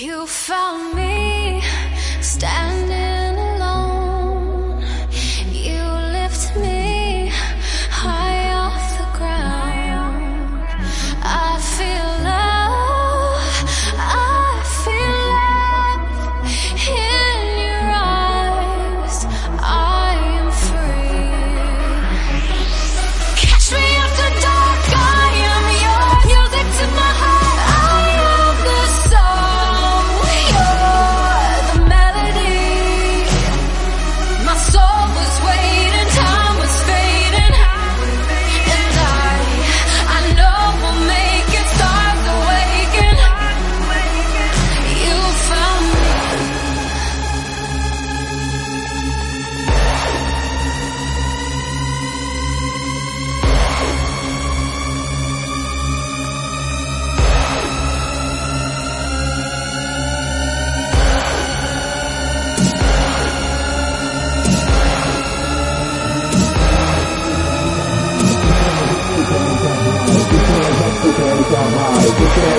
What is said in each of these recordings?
You found me standing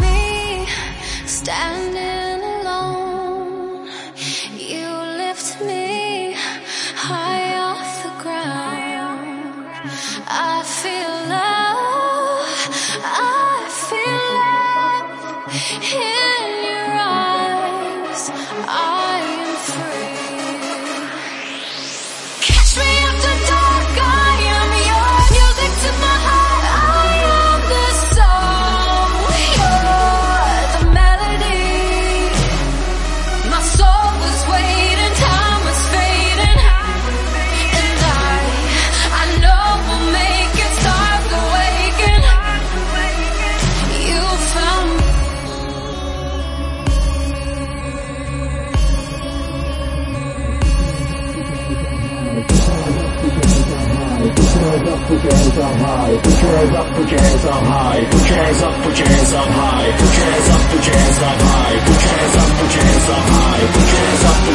me. Standing Put your hands up,